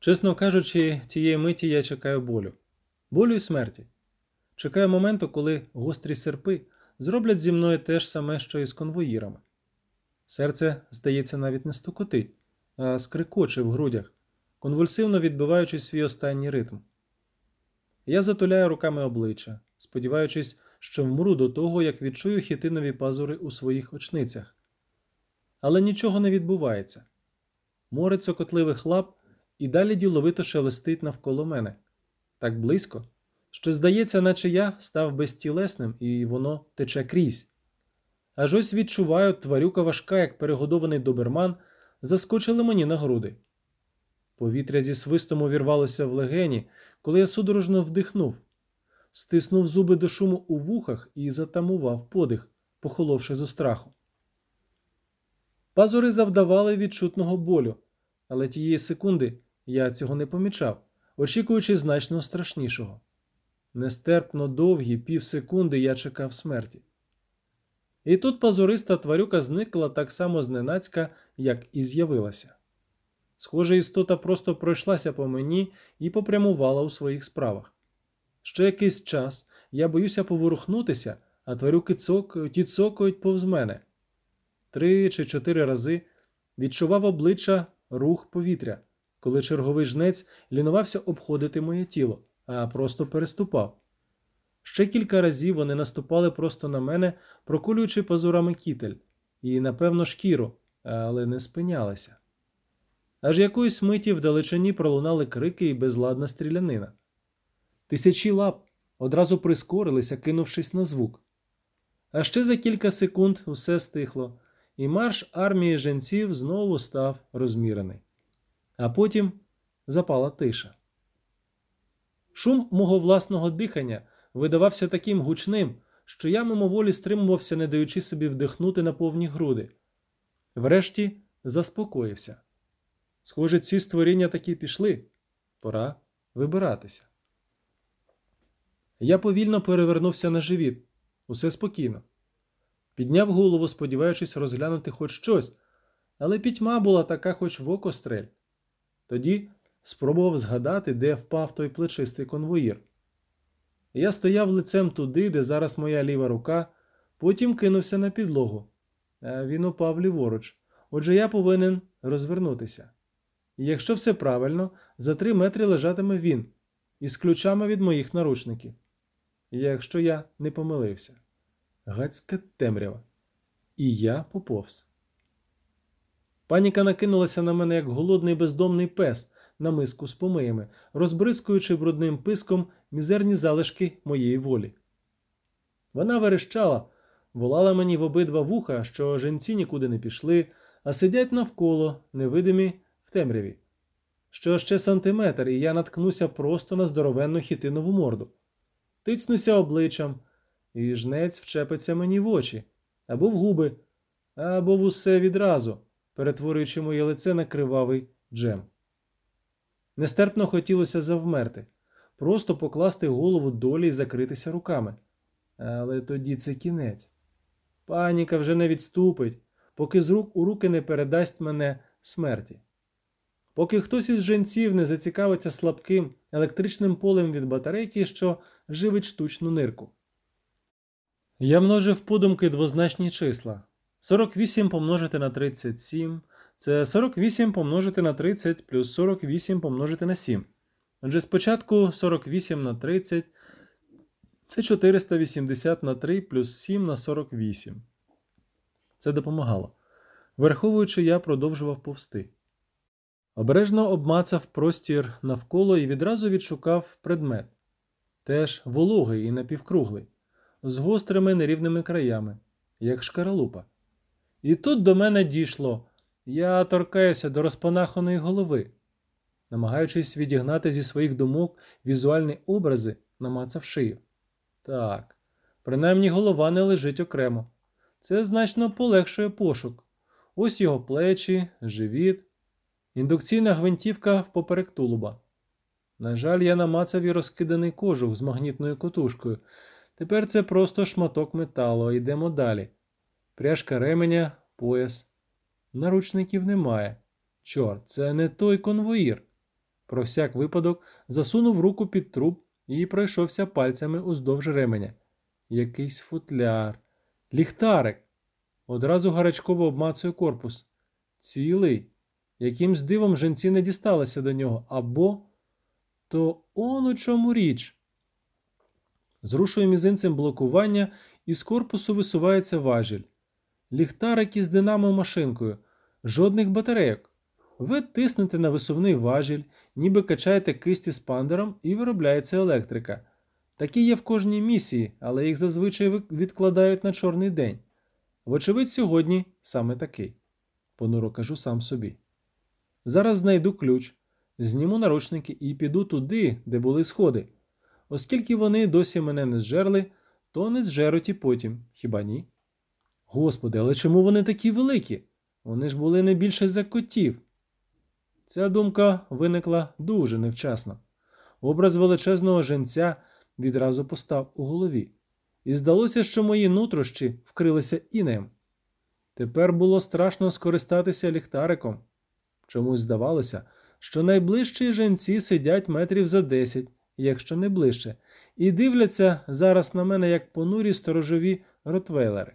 Чесно кажучи, тієї миті я чекаю болю, болю і смерті. Чекаю моменту, коли гострі серпи зроблять зі мною те ж саме, що і з конвоїрами. Серце, здається, навіть не стукотить, а скрикоче в грудях, конвульсивно відбиваючи свій останній ритм. Я затуляю руками обличчя, сподіваючись, що вмру до того, як відчую хітинові пазури у своїх очницях. Але нічого не відбувається. Море цокотливих лап і далі діловито шелестить навколо мене так близько, що здається, наче я став безтілесним і воно тече крізь. Аж ось відчуваю, тварюка важка, як перегодований доберман, заскочили мені на груди. Повітря зі свистом увірвалося в легені, коли я судорожно вдихнув, стиснув зуби до шуму у вухах і затамував подих, похоловши зо страху. Пазури завдавали відчутного болю, але тієї секунди я цього не помічав, очікуючи значно страшнішого. Нестерпно довгі півсекунди я чекав смерті. І тут пазуриста тварюка зникла так само зненацька, як і з'явилася. Схоже, істота просто пройшлася по мені і попрямувала у своїх справах. Ще якийсь час я боюся поворухнутися, а тварюки цокають і цокають повз мене. Три чи чотири рази відчував обличчя рух повітря, коли черговий жнець лінувався обходити моє тіло, а просто переступав. Ще кілька разів вони наступали просто на мене, прокулюючи пазурами кітель, і, напевно, шкіру, але не спинялися. Аж якоїсь миті вдалечині пролунали крики і безладна стрілянина. Тисячі лап одразу прискорилися, кинувшись на звук. А ще за кілька секунд усе стихло, і марш армії женців знову став розмірений. А потім запала тиша. Шум мого власного дихання видавався таким гучним, що я мимоволі стримувався, не даючи собі вдихнути на повні груди. Врешті заспокоївся. Схоже, ці створіння таки пішли. Пора вибиратися. Я повільно перевернувся на живіт, усе спокійно. Підняв голову, сподіваючись розглянути хоч щось, але пітьма була така, хоч в око стрель. Тоді спробував згадати, де впав той плечистий конвоїр. Я стояв лицем туди, де зараз моя ліва рука, потім кинувся на підлогу. Він упав ліворуч, отже я повинен розвернутися. Якщо все правильно, за три метри лежатиме він із ключами від моїх наручників. Якщо я не помилився, гацька темрява. І я поповз. Паніка накинулася на мене, як голодний бездомний пес на миску з помиями, розбризкуючи брудним писком мізерні залишки моєї волі. Вона верещала, волала мені в обидва вуха, що женці нікуди не пішли, а сидять навколо, невидимі в темряві. Що ще сантиметр, і я наткнуся просто на здоровенну хітинову морду. Тицнуся обличчям, і жнець вчепиться мені в очі, або в губи, або в усе відразу, перетворюючи моє лице на кривавий джем. Нестерпно хотілося завмерти, просто покласти голову долі і закритися руками. Але тоді це кінець. Паніка вже не відступить, поки з рук у руки не передасть мене смерті. Поки хтось із женців не зацікавиться слабким електричним полем від батарейки, що живить штучну нирку. Я множив подумки двозначні числа 48 помножити на 37 це 48 помножити на 30 плюс 48 помножити на 7. Отже, спочатку 48 на 30 це 480 на 3 плюс 7 на 48. Це допомагало. Враховуючи, я продовжував повсти. Обережно обмацав простір навколо і відразу відшукав предмет теж вологий і напівкруглий, з гострими нерівними краями, як шкаралупа. І тут до мене дійшло я торкаюся до розпанаханої голови, намагаючись відігнати зі своїх думок візуальні образи, намацав шию. Так, принаймні голова не лежить окремо. Це значно полегшує пошук. Ось його плечі, живіт, індукційна гвинтівка впоперек тулуба. На жаль, я намацав і розкиданий кожух з магнітною котушкою. Тепер це просто шматок металу, йдемо далі. Пряжка ременя, пояс. Наручників немає. Чорт, це не той конвоїр. Про всяк випадок засунув руку під труп і пройшовся пальцями уздовж ременя. Якийсь футляр. Ліхтарик. Одразу гарячково обмацує корпус. Цілий. Якимсь дивом женці не дісталися до нього. Або. То он у чому річ. Зрушує мізинцем блокування, і з корпусу висувається важіль. Ліхтарик із динамо-машинкою. Жодних батарейок. Ви тиснете на висувний важіль, ніби качаєте кисті з пандером і виробляється електрика. Такі є в кожній місії, але їх зазвичай відкладають на чорний день. Вочевидь, сьогодні саме такий. Понуро кажу сам собі. Зараз знайду ключ, зніму наручники і піду туди, де були сходи. Оскільки вони досі мене не зжерли, то не зжеруть і потім, хіба ні? Господи, але чому вони такі великі? Вони ж були не більше за котів. Ця думка виникла дуже невчасно. Образ величезного женця відразу постав у голові, і здалося, що мої нутрощі вкрилися інеєм. Тепер було страшно скористатися ліхтариком. Чомусь здавалося, що найближчі женці сидять метрів за десять, якщо не ближче, і дивляться зараз на мене як понурі сторожові ротвейлери.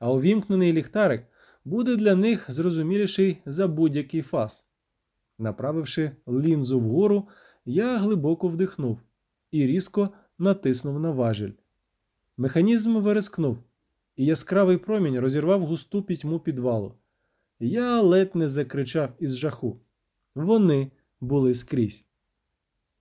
А увімкнений ліхтарик буде для них зрозуміліший за будь-який фас. Направивши лінзу вгору, я глибоко вдихнув і різко натиснув на важіль. Механізм верескнув, і яскравий промінь розірвав густу пітьму підвалу. Я ледь не закричав із жаху. Вони були скрізь.